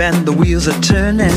and the wheels are turning.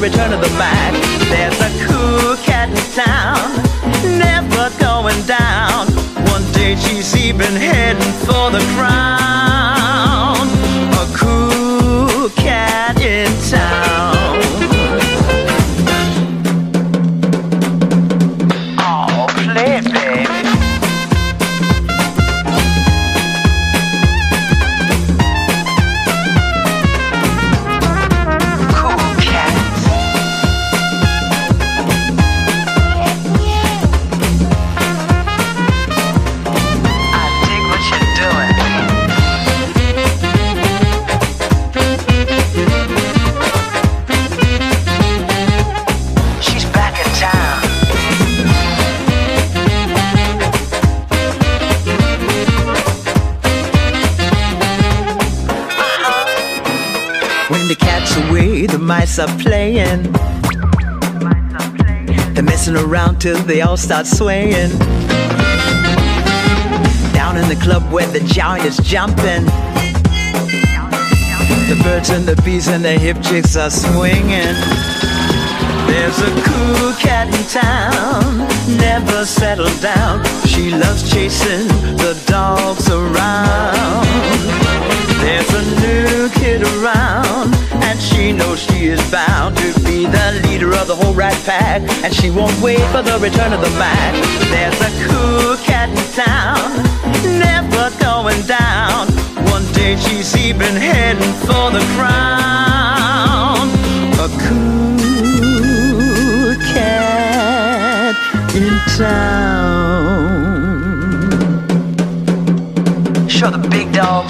Return of the Mac. Till they all start swaying. Down in the club where the giant is jumping. The birds and the bees and the hip chicks are swinging. There's a cool cat in town, never settled down. She loves chasing the dogs around. There's a new kid around, she knows she is bound to be the leader of the whole rat pack. And she won't wait for the return of the Mac. There's a cool cat in town, never going down. One day she's even heading for the crown. A cool cat in town. Show the big dogs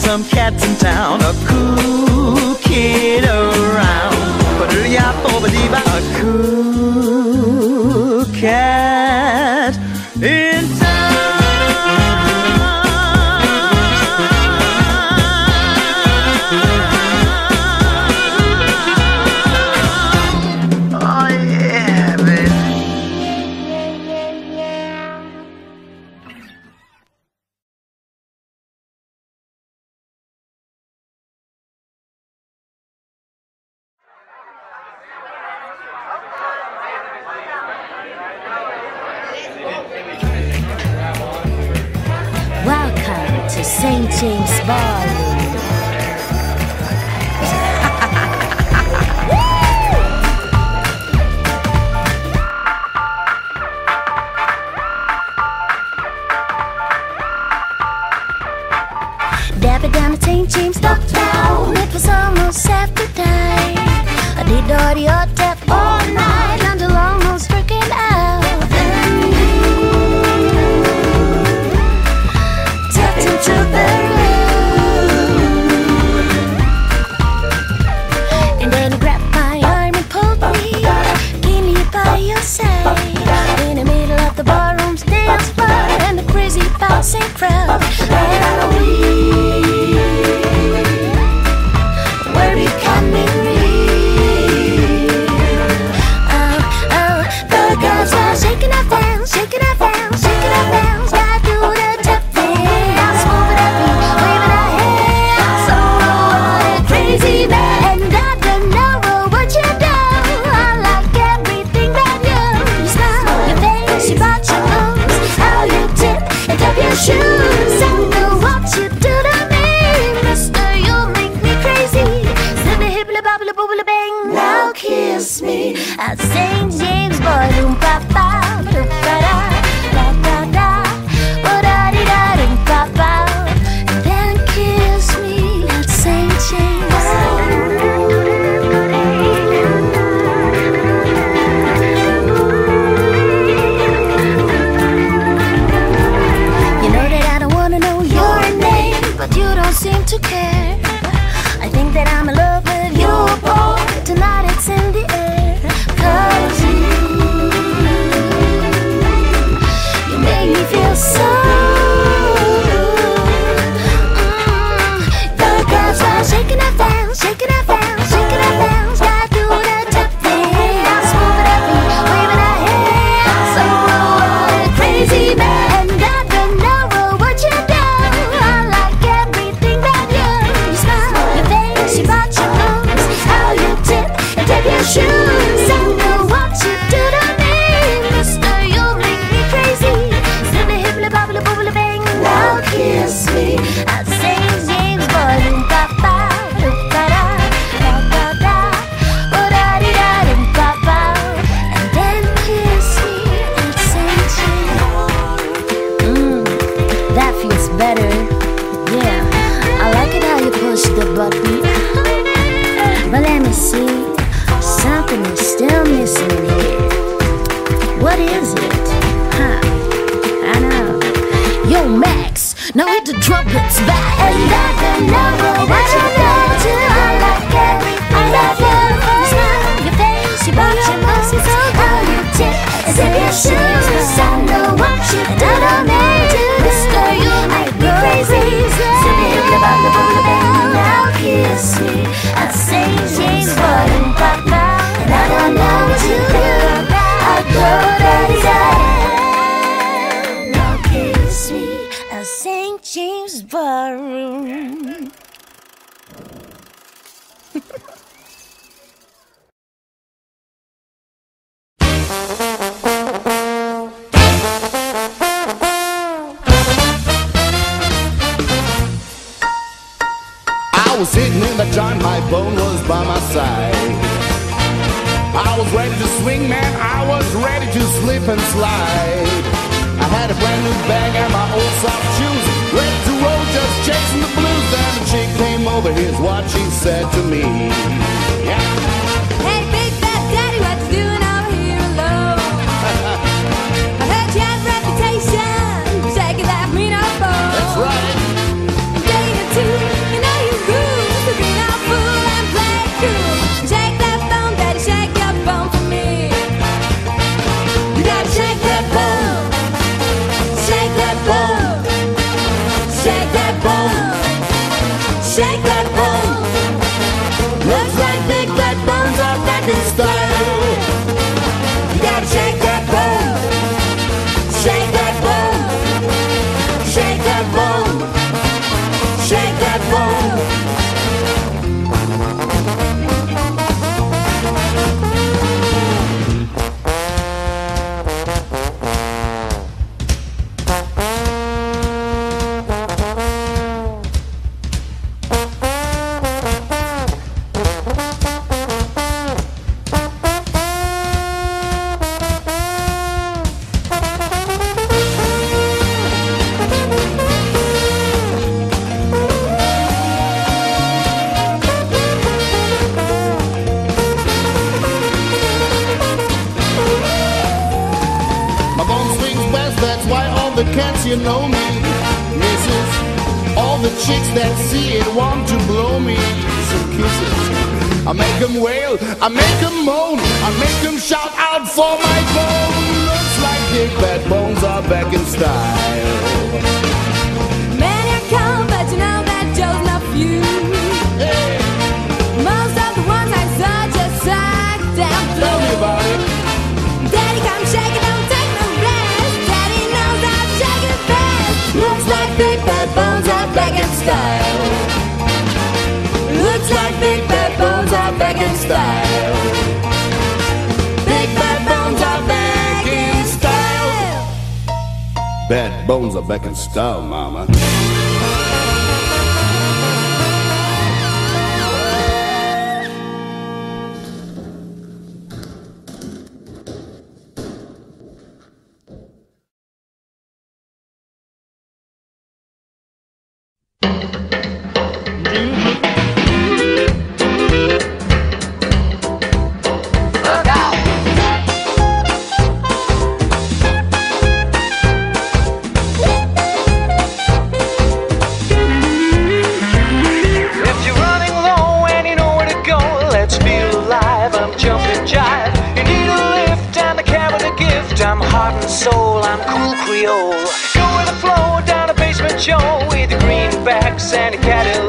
Some cats in town? are cool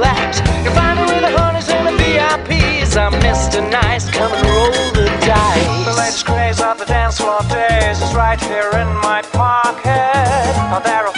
relax. You're finding with the honeys and the VIPs. I'm Mr. Nice, come and roll the dice. The latest craze of the dance floor days is right here in my pocket. Now there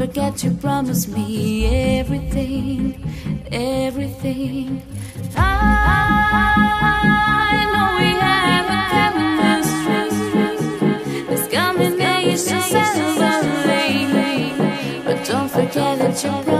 forget to promise me everything, everything. I know we have a chemistry. This coming day is so But don't forget that you're.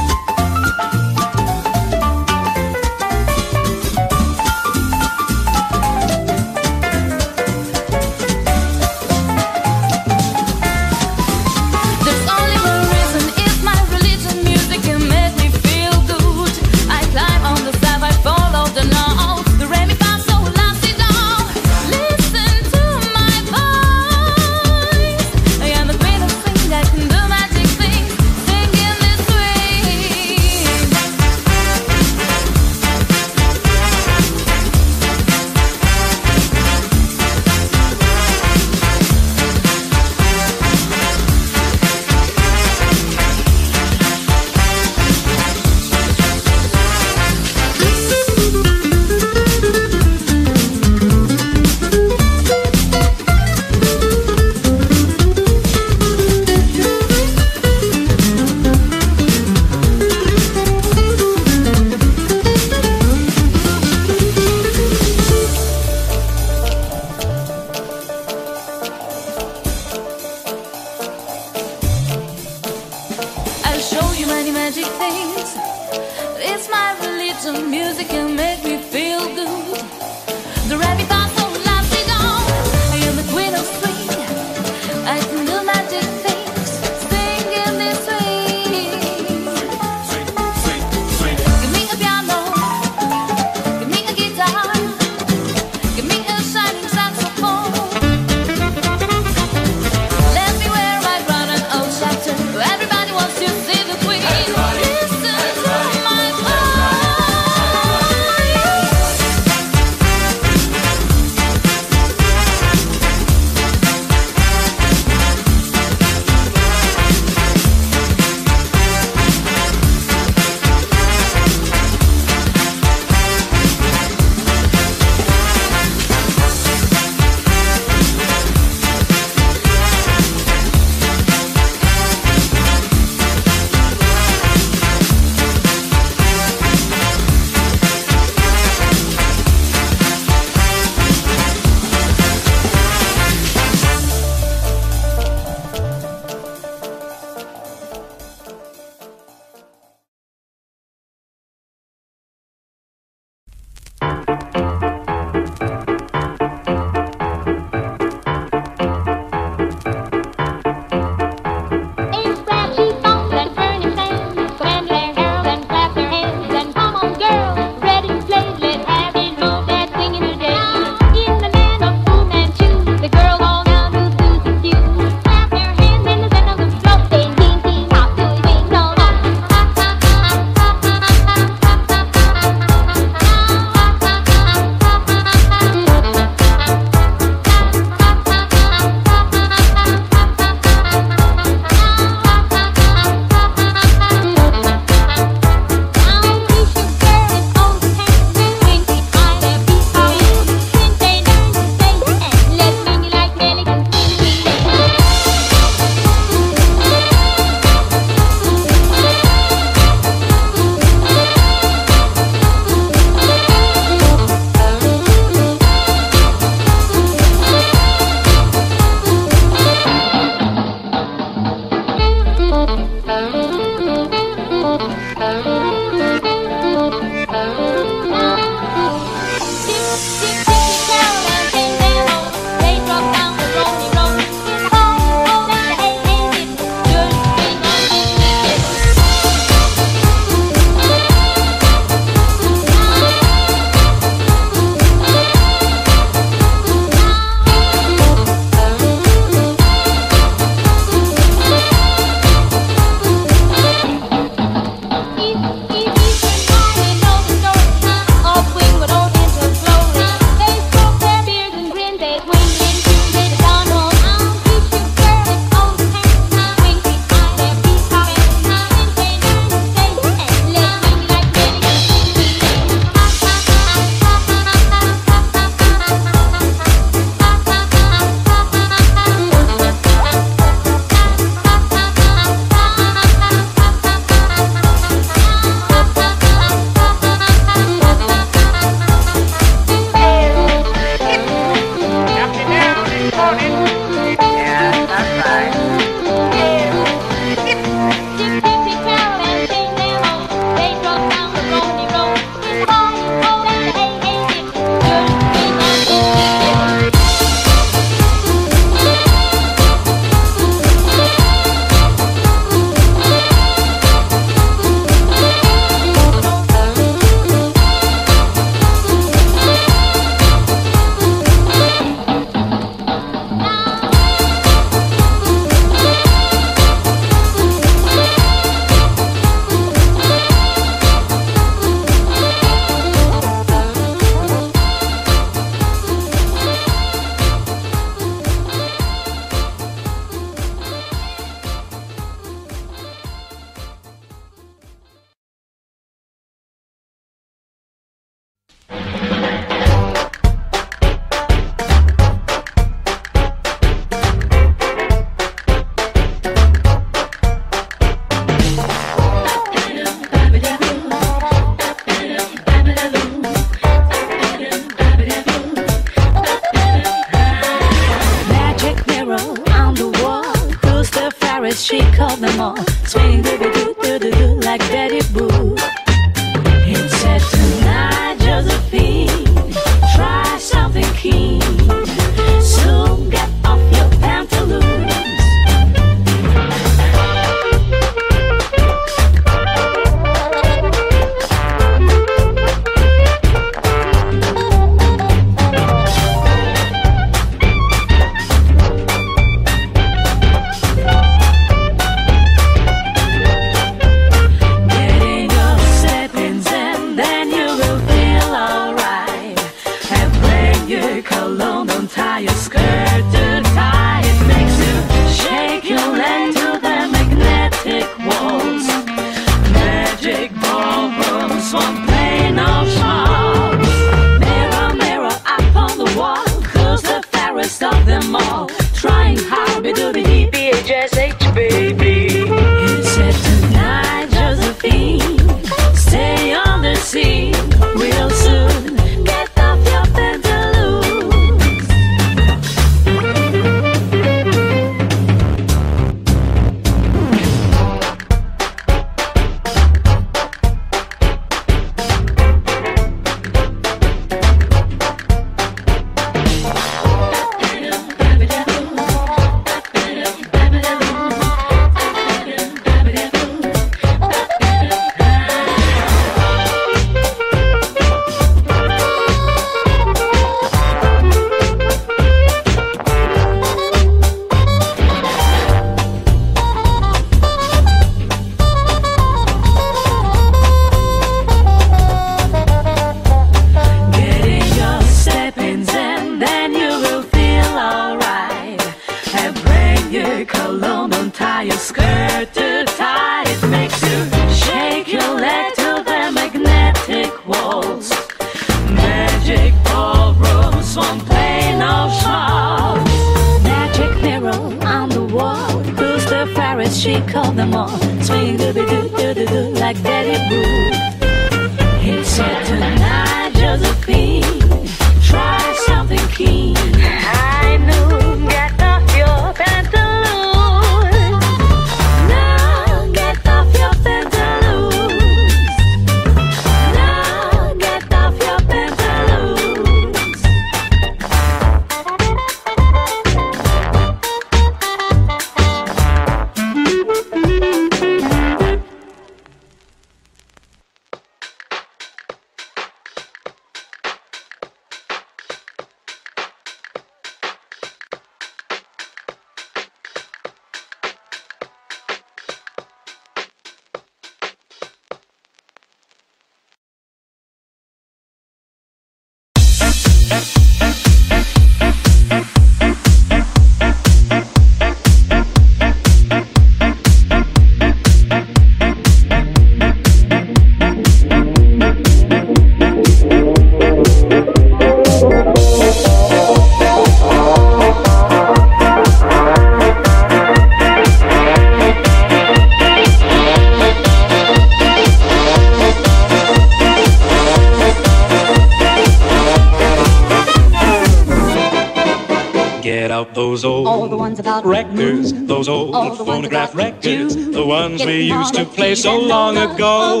so long ago.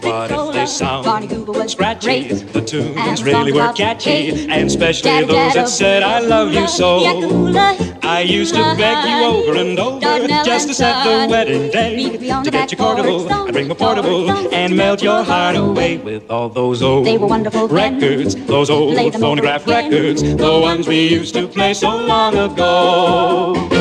But if they sound scratchy, the tunes really were catchy, and especially those that said, I love you so. I used to beg you over and over just to set the wedding day. to get your portable and bring my portable and melt your heart away with all those old records, those old phonograph records, the ones we used to play so long ago.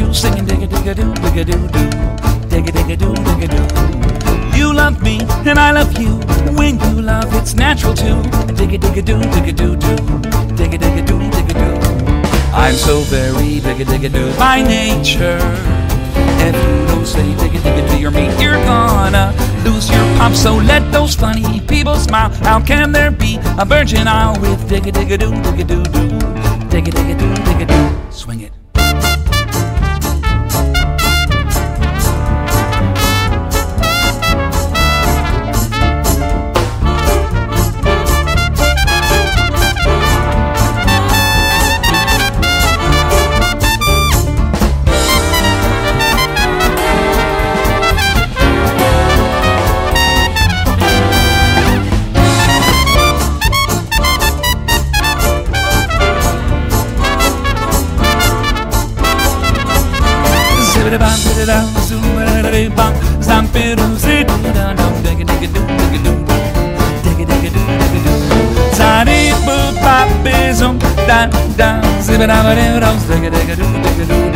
Doo, singing digga digga doo, digga doo doo, digga digga doo, digga doo. You love me and I love you. When you love, it's natural too. Digga digga doo, digga doo doo, digga digga doo, digga doo. I'm so very digga digga doo by nature. If you don't say digga digga to your mate, you're gonna lose your pop. So let those funny people smile. How can there be a virgin isle with digga digga doo, digga doo doo, digga digga doo, digga doo? Swing it. Zibbidi-bam, diddidi-dam, zoom-a-diddidi-bam, stamp-it-oo, zid-doo-dum-dum, digga-digga-doo, digga-doo, digga-digga-doo, digga-doo. Za-dee-boo-bop-bee-zoom, da-da, zibbidi-bam-a-doo-dum, digga-digga-doo, digga-doo,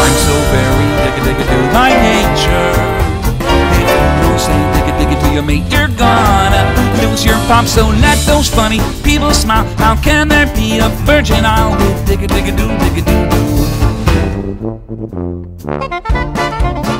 I'm so very digga-digga-doo by nature. If you don't say digga-digga to your mate, you're gonna lose your pop. So let those funny people smile. How can there be a virgin isle with digga-digga-doo, digga-doo-doo? My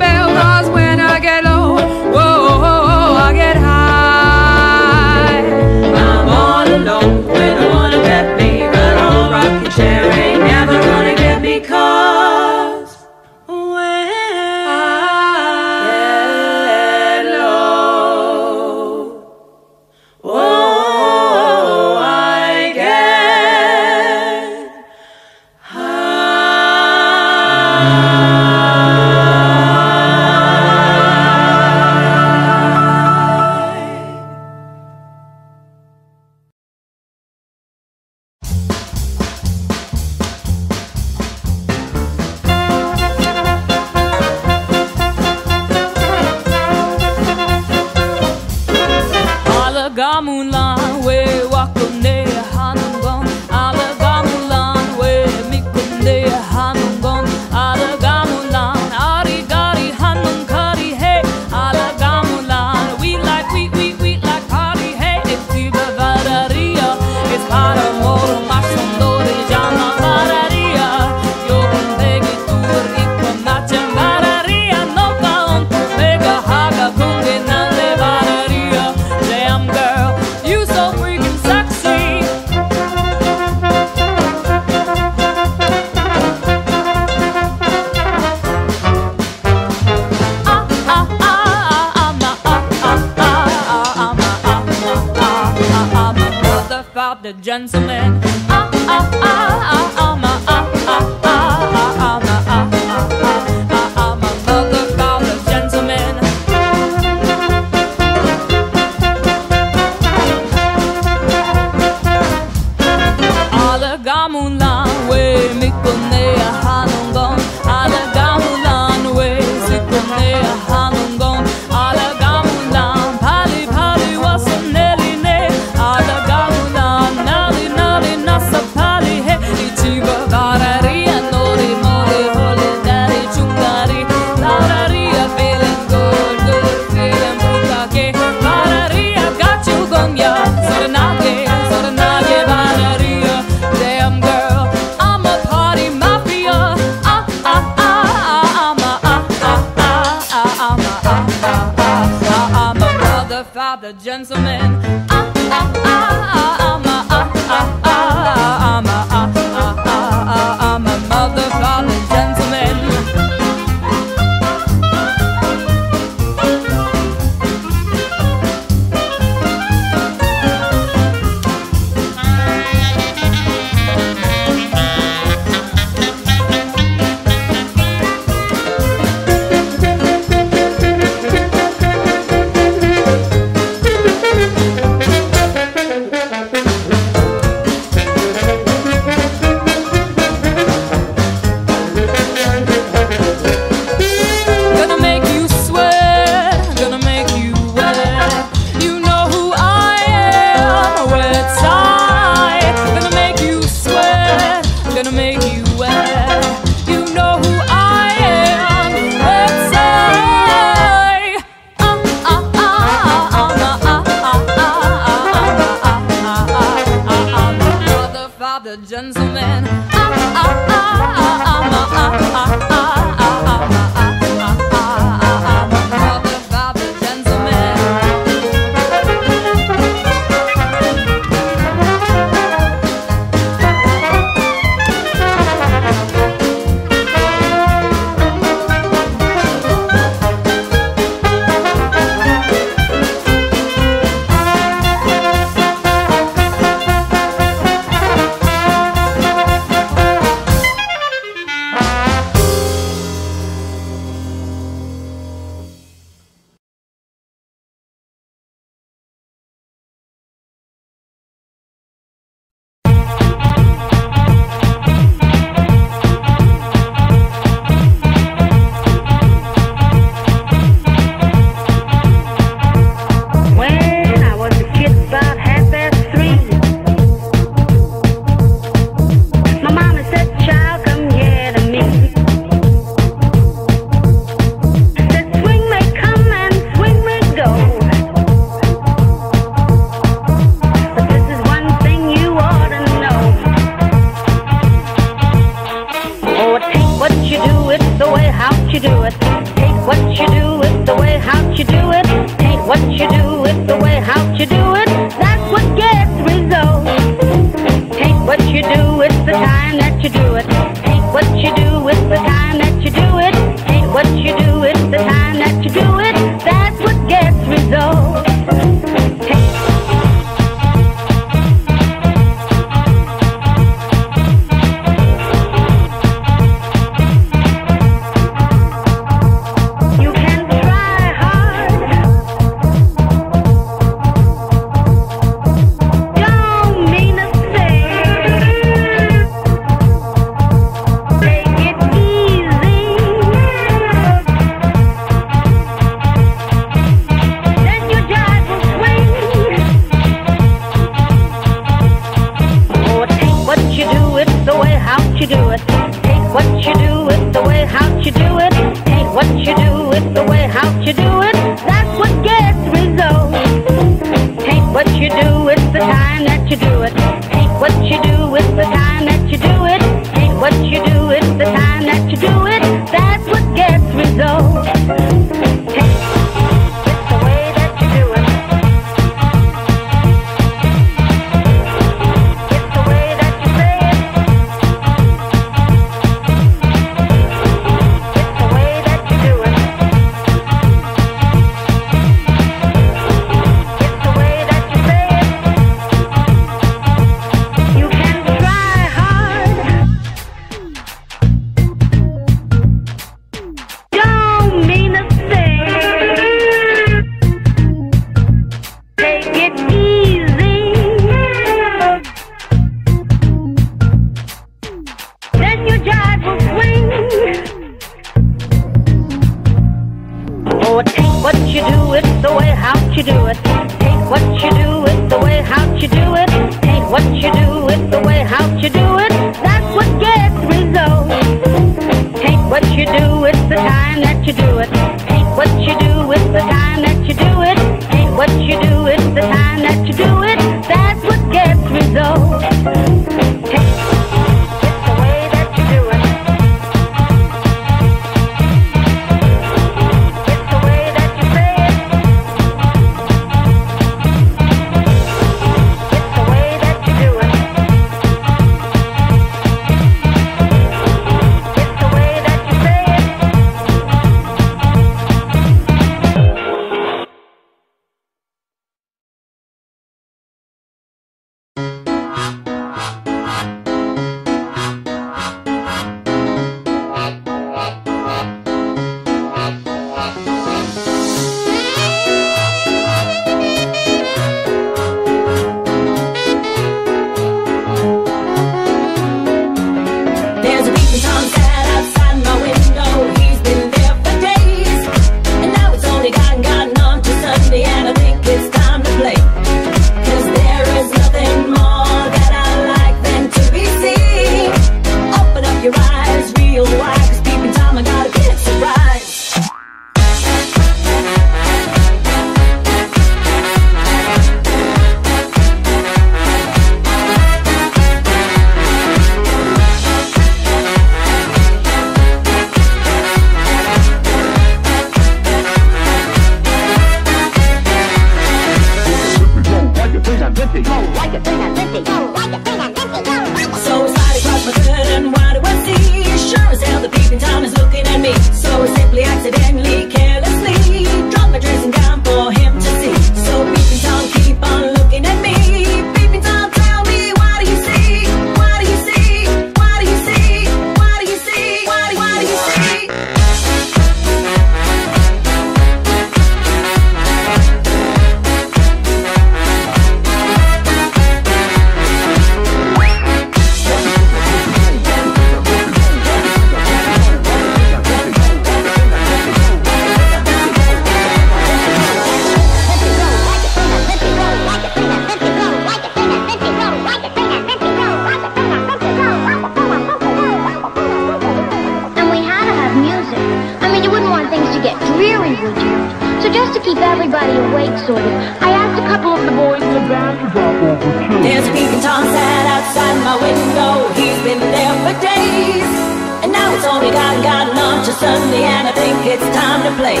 it's time to play.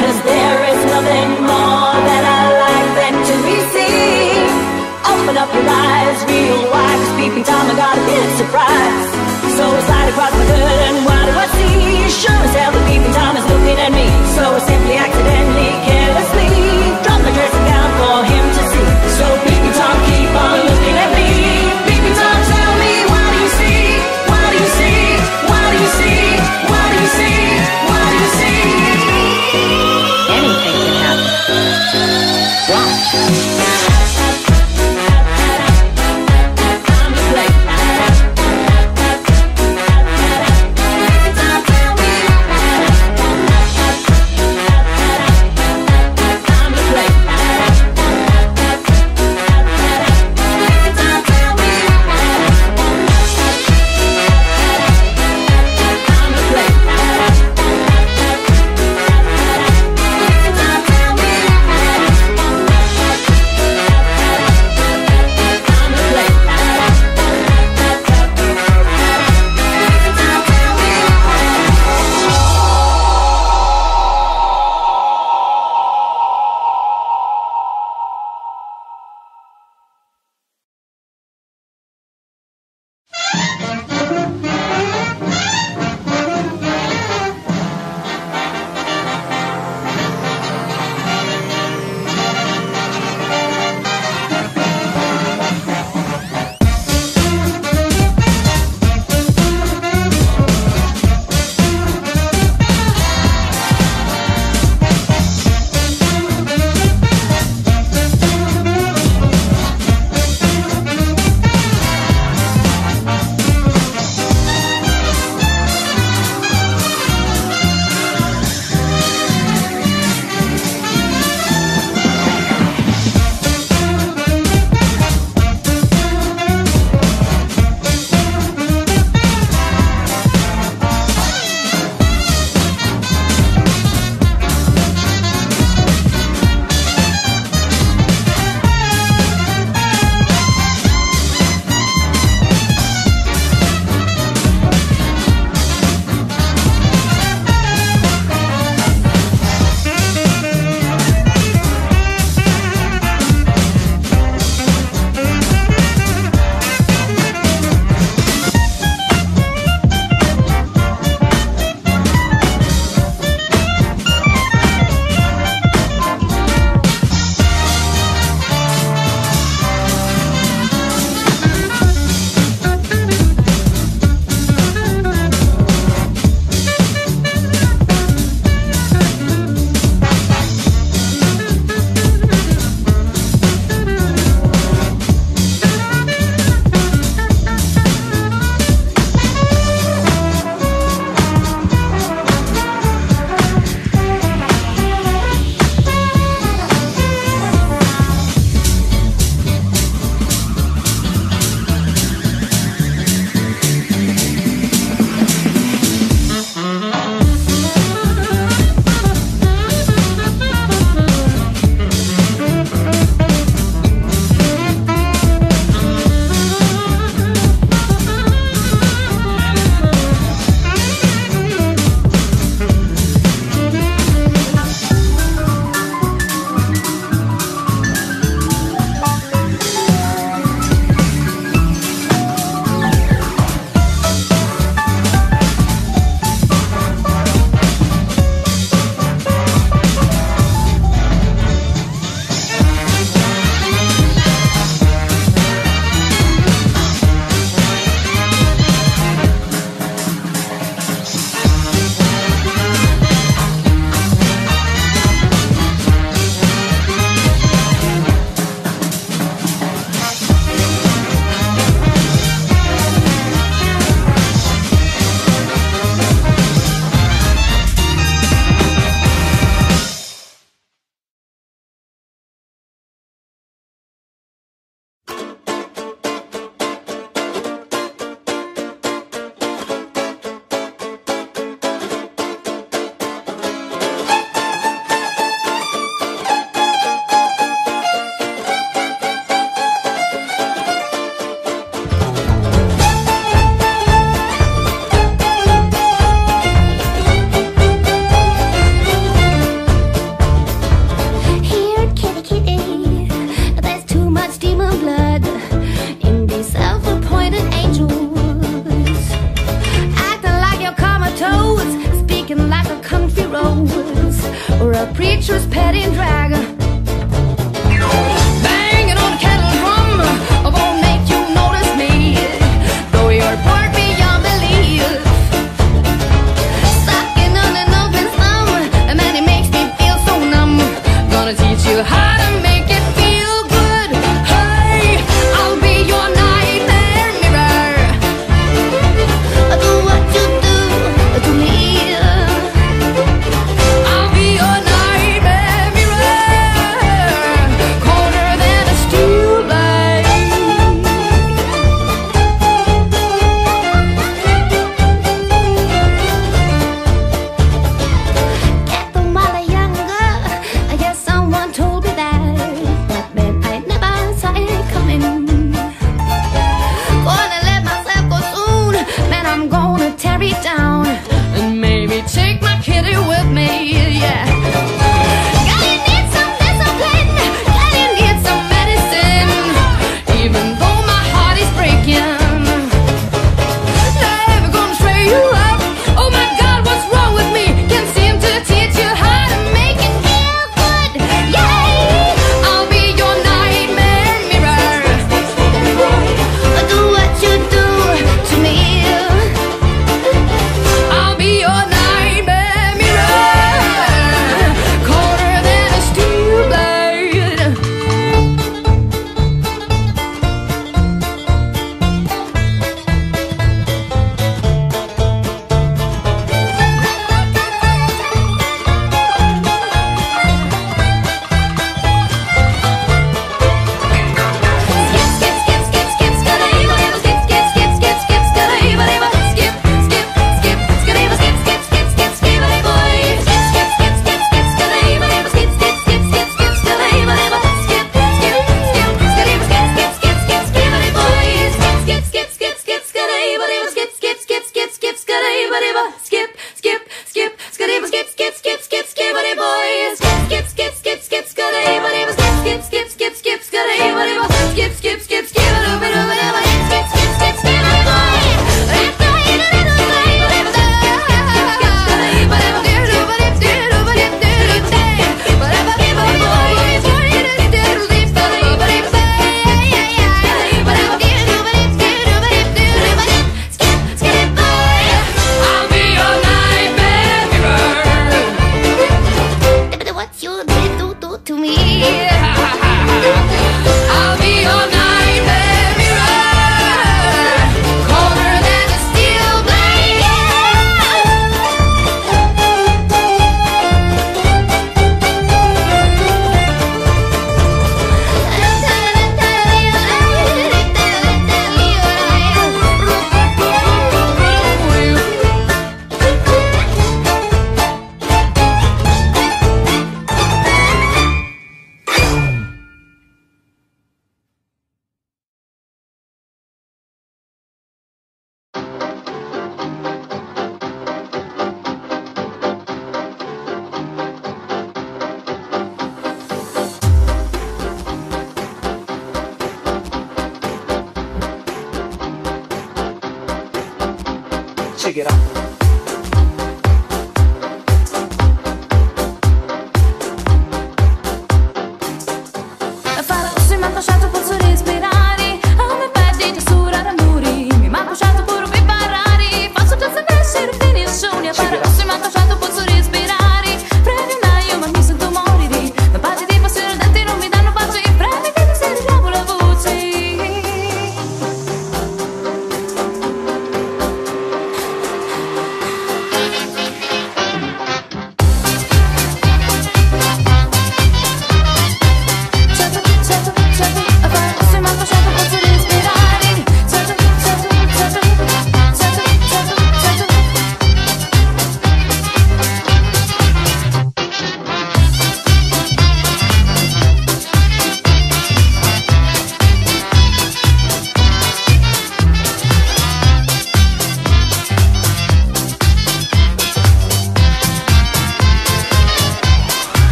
Cause there is nothing more that I like than to receive. Open up your eyes real wide, cause peeping time I got a big surprise. So slide across the curtain, why do I see?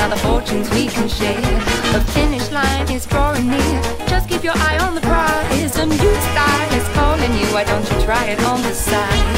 now the fortunes we can share. The finish line is drawing near. Just keep your eye on the prize. A new style is calling you. Why don't you try it on the side?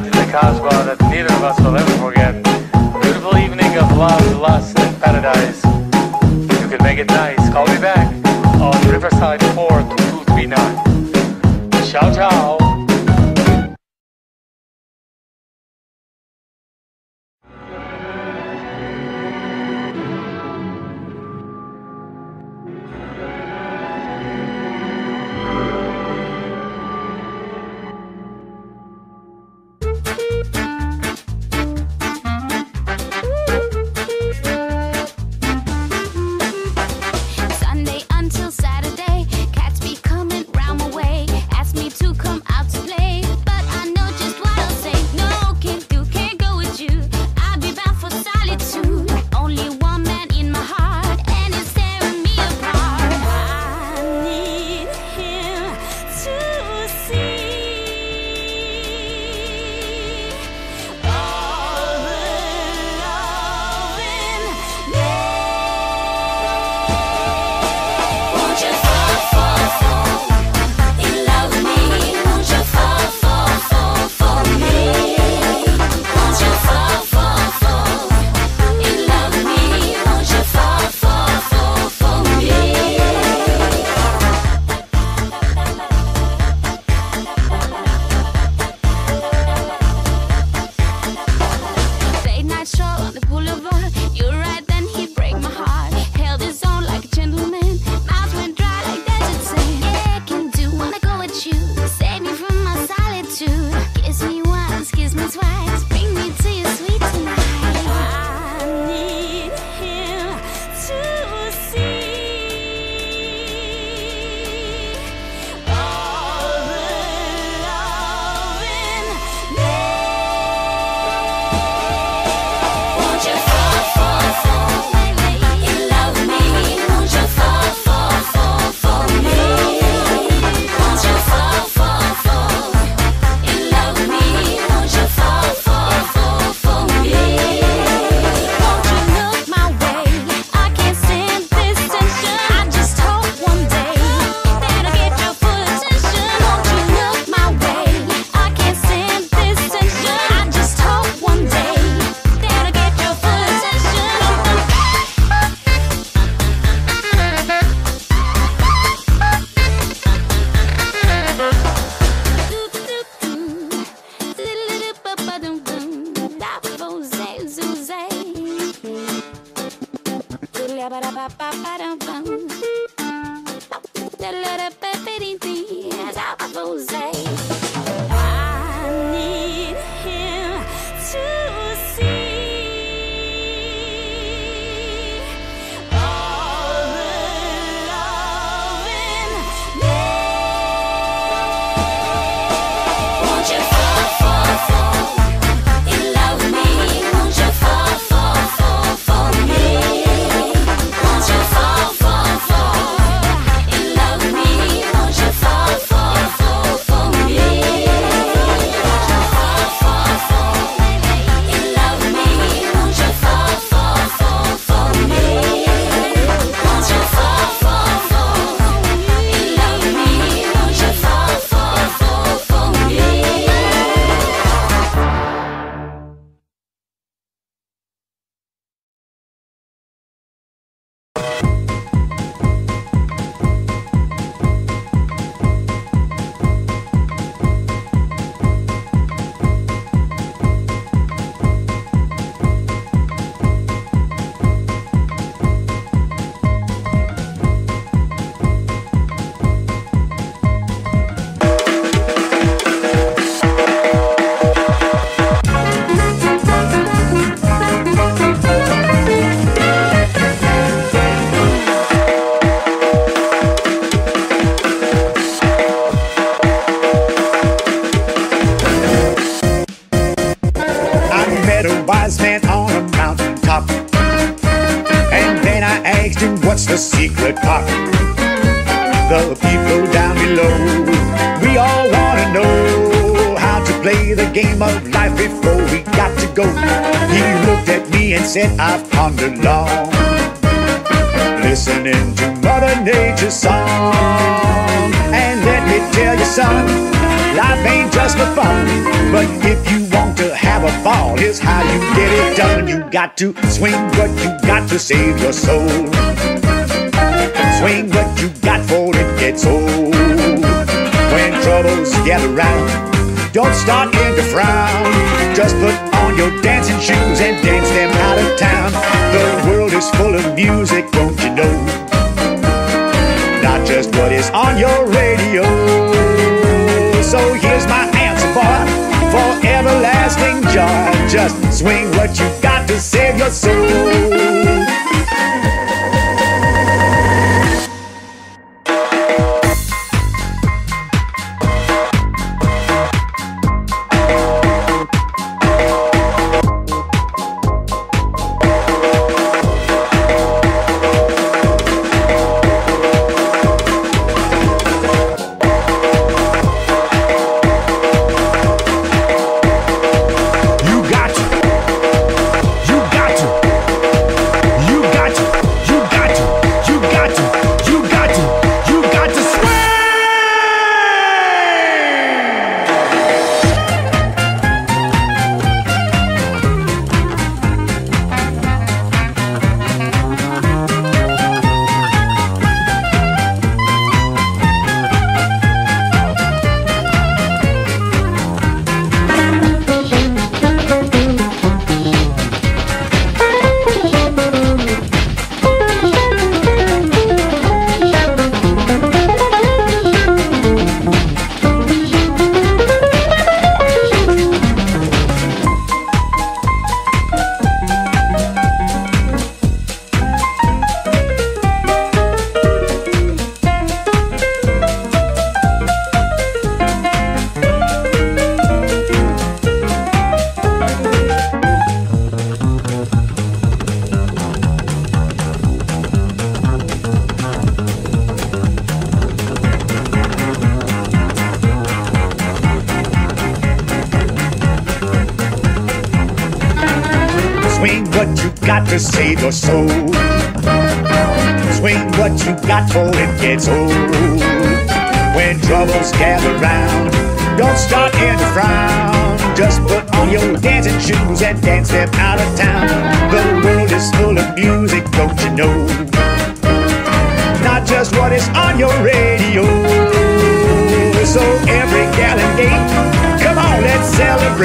night in the Casbah that neither of us will ever forget. A beautiful evening of love, lust, and paradise. If you can make it nice, call me back on Riverside 4239. Ciao, ciao. I've pondered long, listening to Mother Nature's song. And let me tell you, son, life ain't just for fun. But if you want to have a fall, here's how you get it done. You got to swing, but you got to save your soul.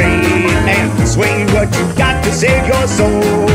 and swing what you got to save your soul.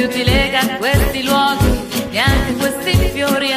più ti lega a questi luoghi e anche questi fiori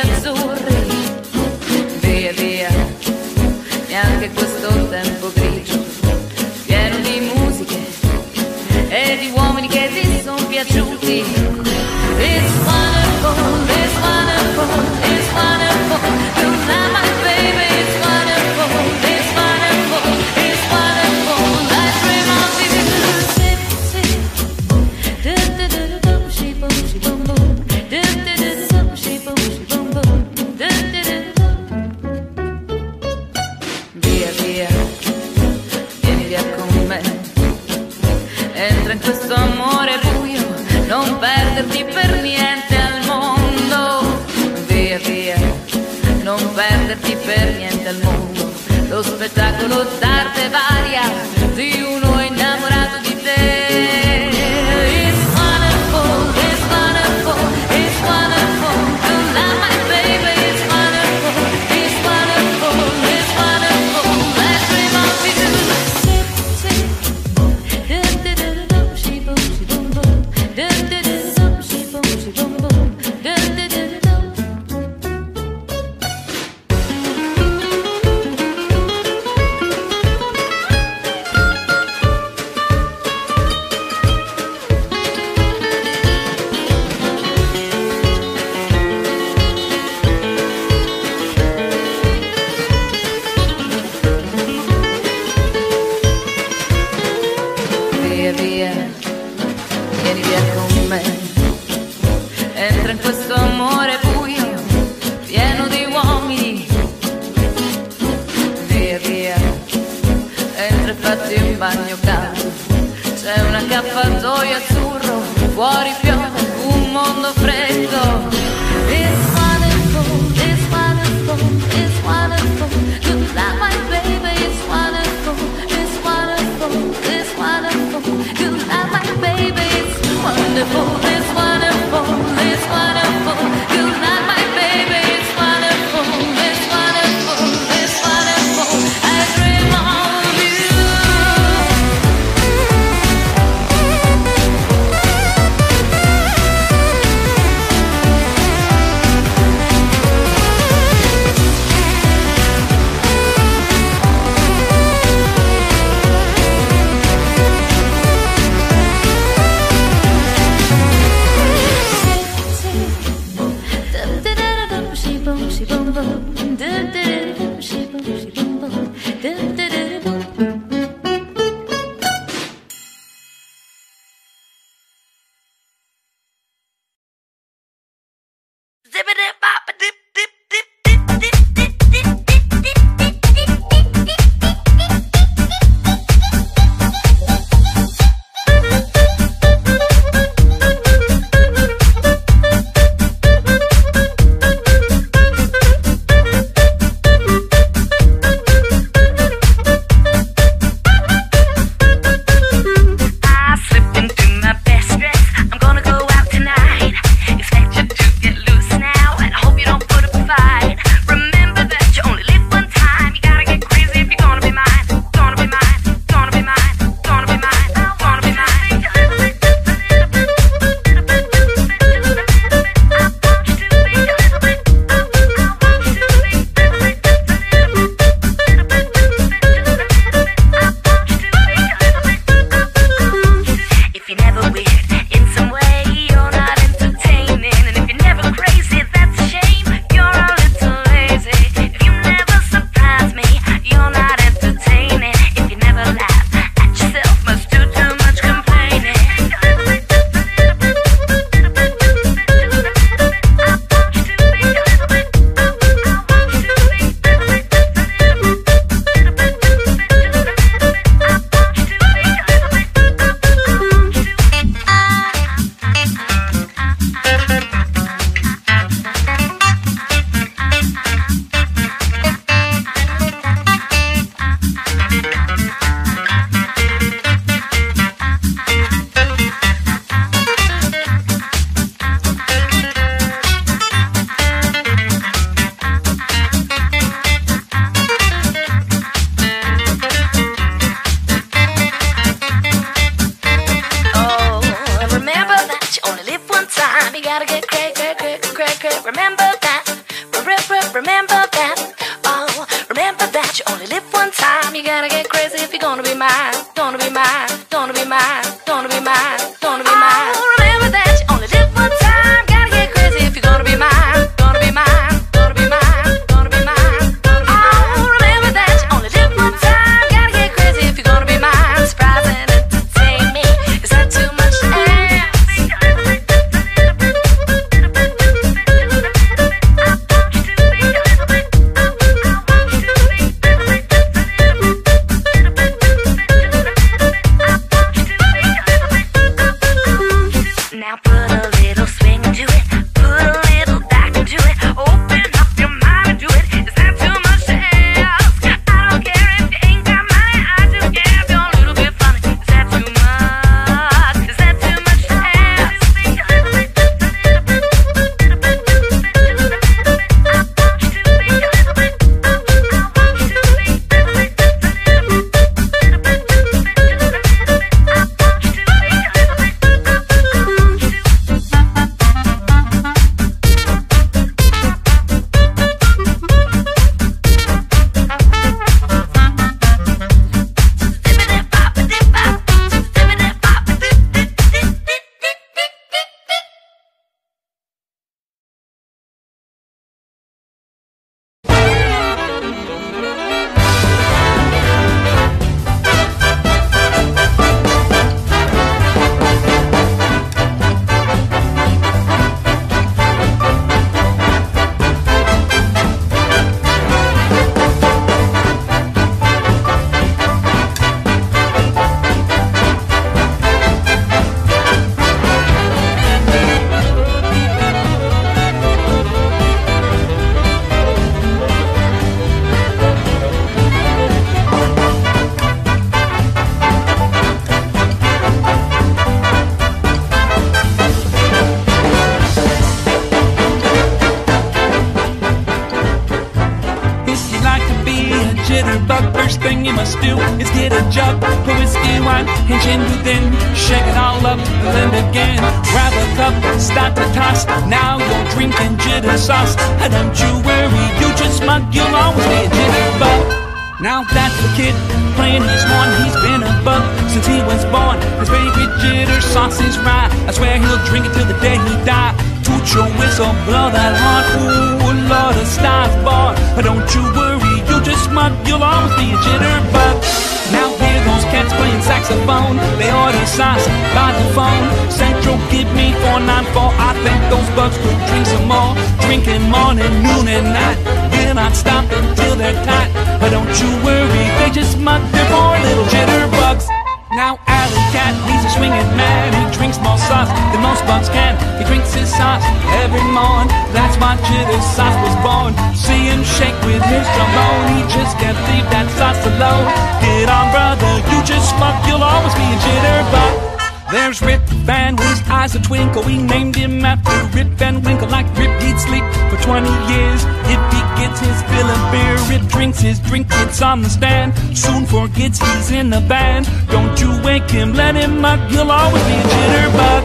They order sauce by the phone. Central, give me 494. I think those bugs could drink some more. Drinking morning, noon, and night. Will not stop until they're tight. But don't you worry, they just mug their poor little jitterbugs. Now Alley Cat, he's a swinging man. He drinks more sauce than most bugs can. He drinks his sauce every morn. That's why Jitter Sauce was born. See him shake with his trombone. He just can't leave that sauce alone. Get on, brother, you just smoke. You'll always be a jitterbug. There's Rip Van his eyes a twinkle. We named him after Rip Van Winkle, like Rip he'd sleep for 20 years. If he gets his fill of beer, Rip drinks his drink, it's on the stand. Soon forgets he's in the band. Don't you wake him, let him up, you'll always be a jitterbug.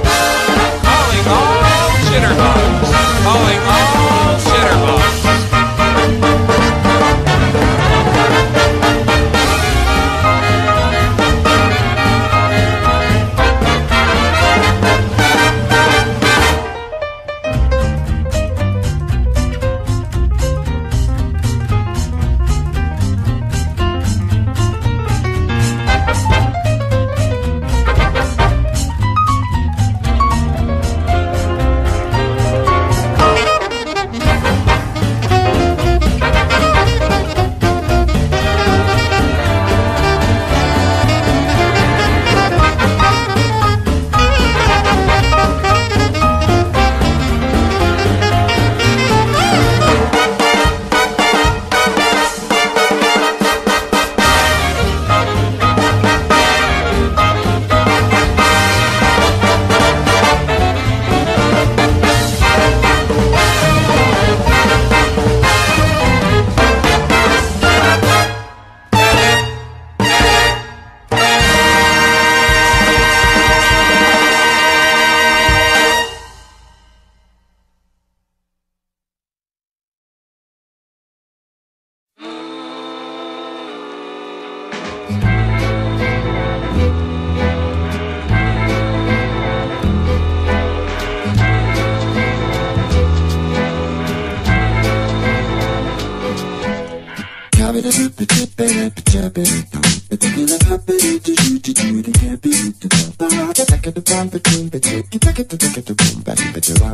Calling all jitterbugs. Calling all jitterbugs.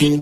your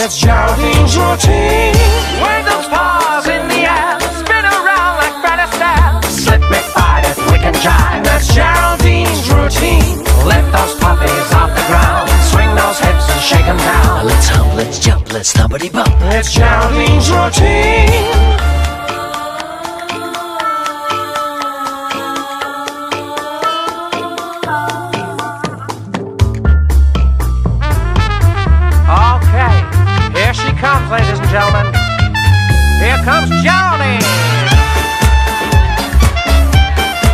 It's Geraldine's routine. Wave those paws in the air, spin around like Fred Astaire. Slip me if we can jive. That's Geraldine's routine. Lift those puppies off the ground, swing those hips and shake 'em down. Let's hump, let's jump, let's thumpity bump. It's Geraldine's routine. Gentlemen. Here comes Johnny.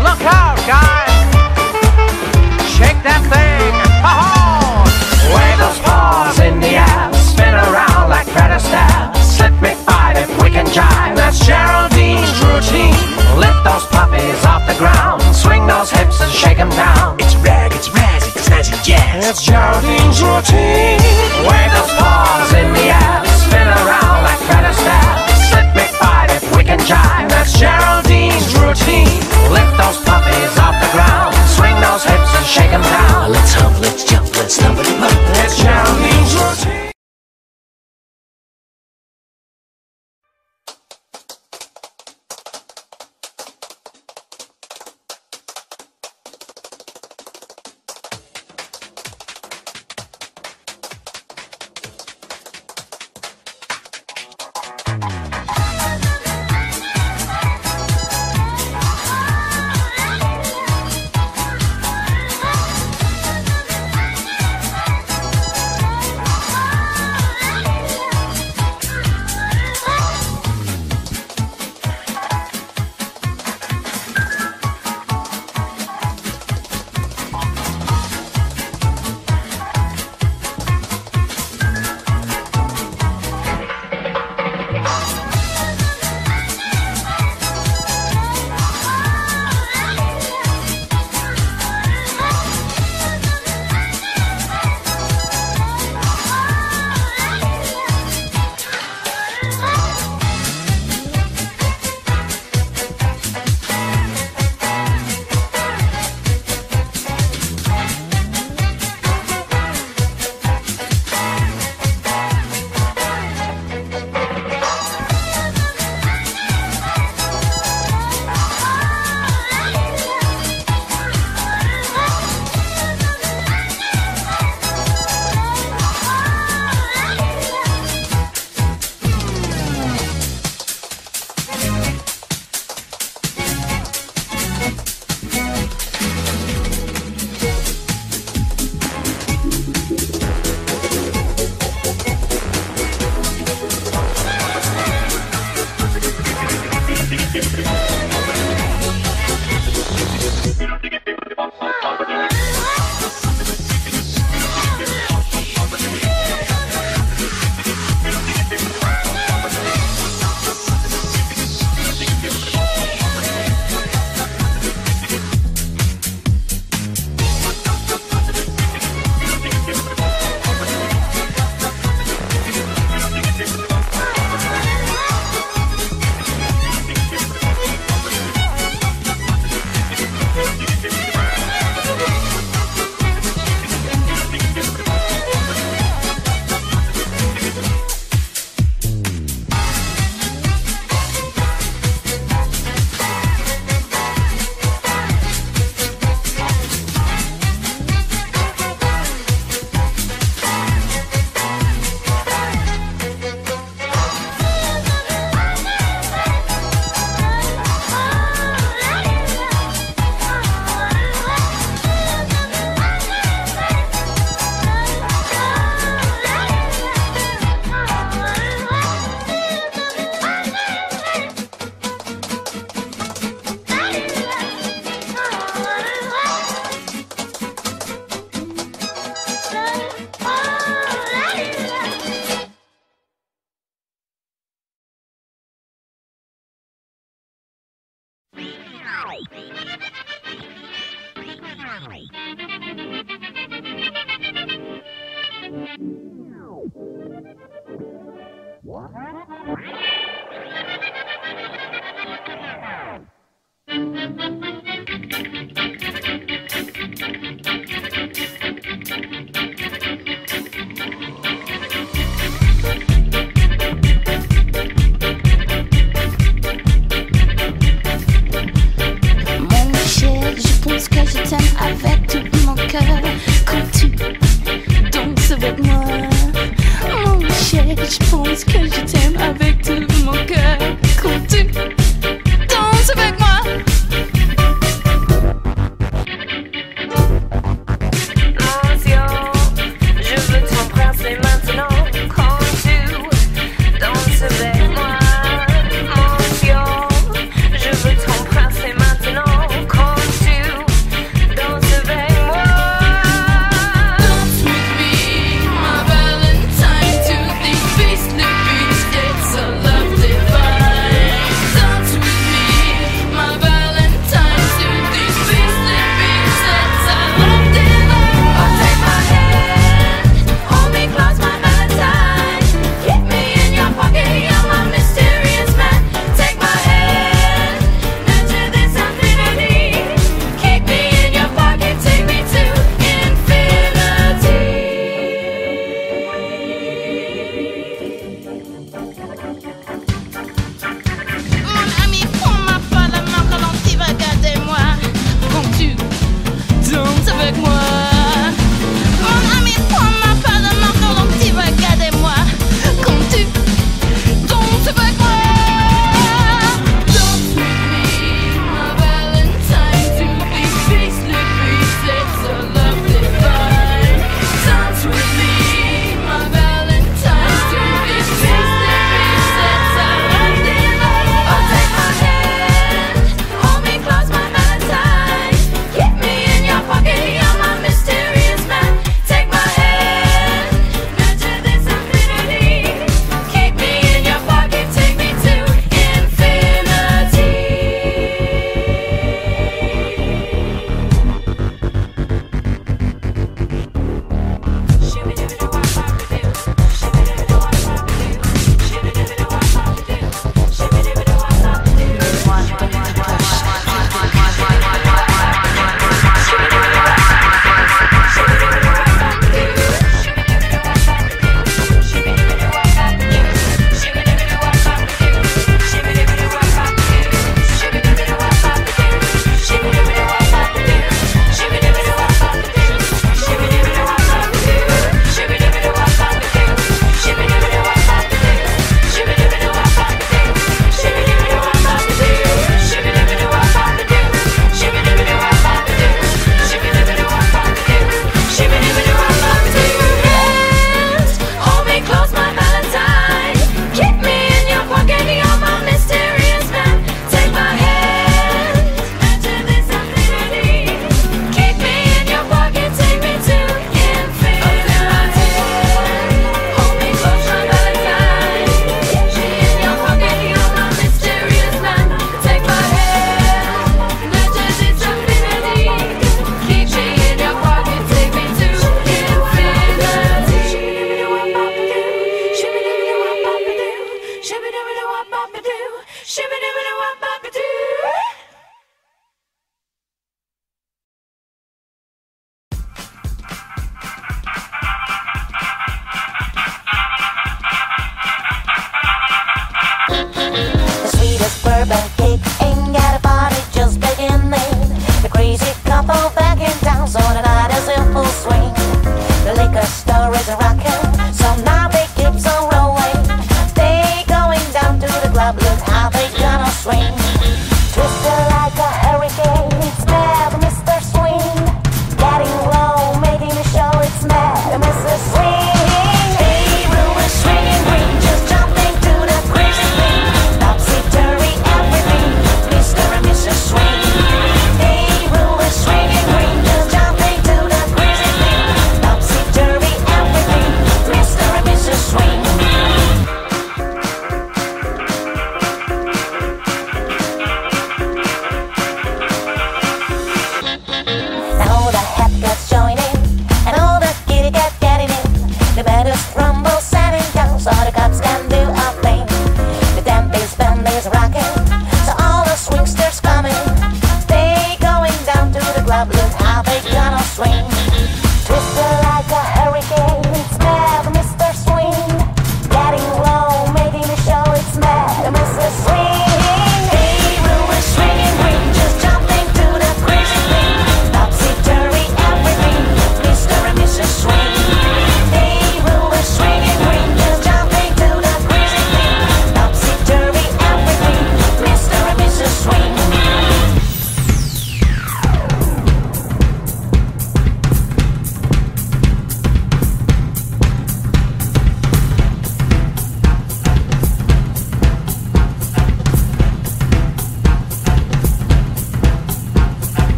Look out, guys. Shake that thing. Ha-ha! Wave those paws in the air. Spin around like Fred Astaire. Slip me five if we can jive. That's Geraldine's routine. Lift those puppies off the ground. Swing those hips and shake 'em down. It's rag, it's razz, it's snazzy jazz. It's Geraldine's routine. Wave jive. That's Geraldine's routine. Lift those puppies off the ground. Swing those hips and shake 'em down. Let's hump, let's jump, let's thumpity bump.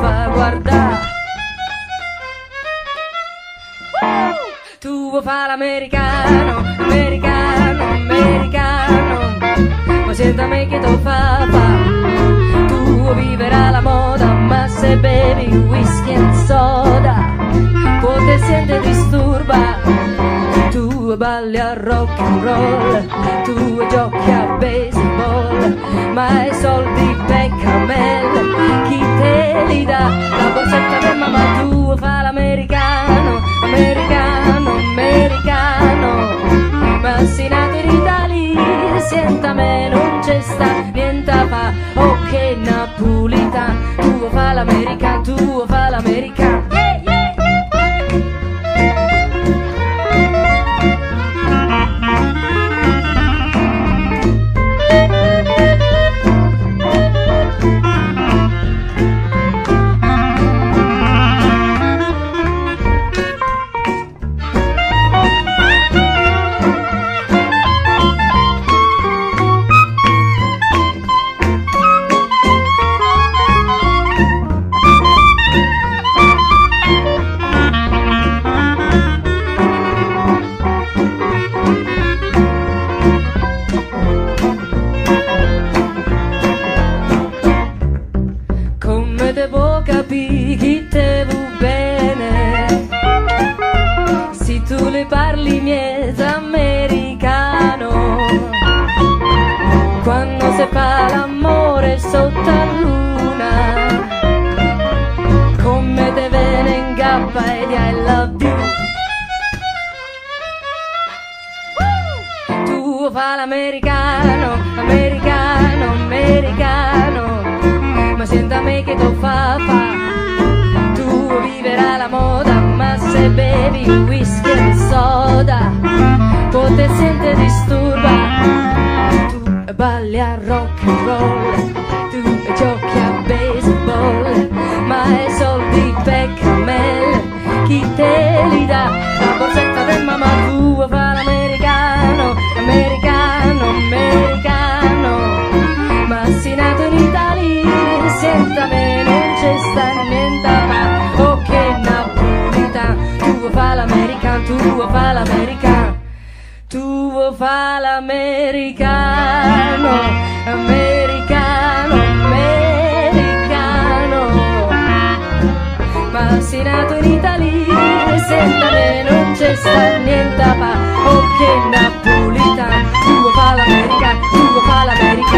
fa guardare Tu vuoi fare l'americano, americano, americano. Ma senta me che tu fa fa Tu vuoi vivere alla moda se bevi whisky e soda Poi te sente disturba Tu balli a rock and roll Tu giochi a baseball Ma i soldi per camel Chi te li dà? La borsetta per mamma Tu fa l'americano Americano, americano Ma si nato in Italia sientame non c'è sta niente fa. Oh che napolita tu fa l'america tu fa l'america. Sotto la luna. Come te viene in gappa e di I love you. Tu fa l'americano, americano, americano. Ma senta me che tu fa fa. Tu viverai la moda Ma se bevi whisky e soda Poi te sente disturba. Tu balli a rock and roll. Tu giochi a baseball Ma i soldi per camel Chi te li dà? La borsetta del mamma tu fa l'americano Americano, americano. Ma si nato in Italia Senta me non c'è sta niente fa Ok napolitano Tu fa l'americano, tu fa l'americano Tu fa l'americano Americano, vita lì se da me non c'è sta niente fa oh che napolitano tu fa l'America tu fa l'America.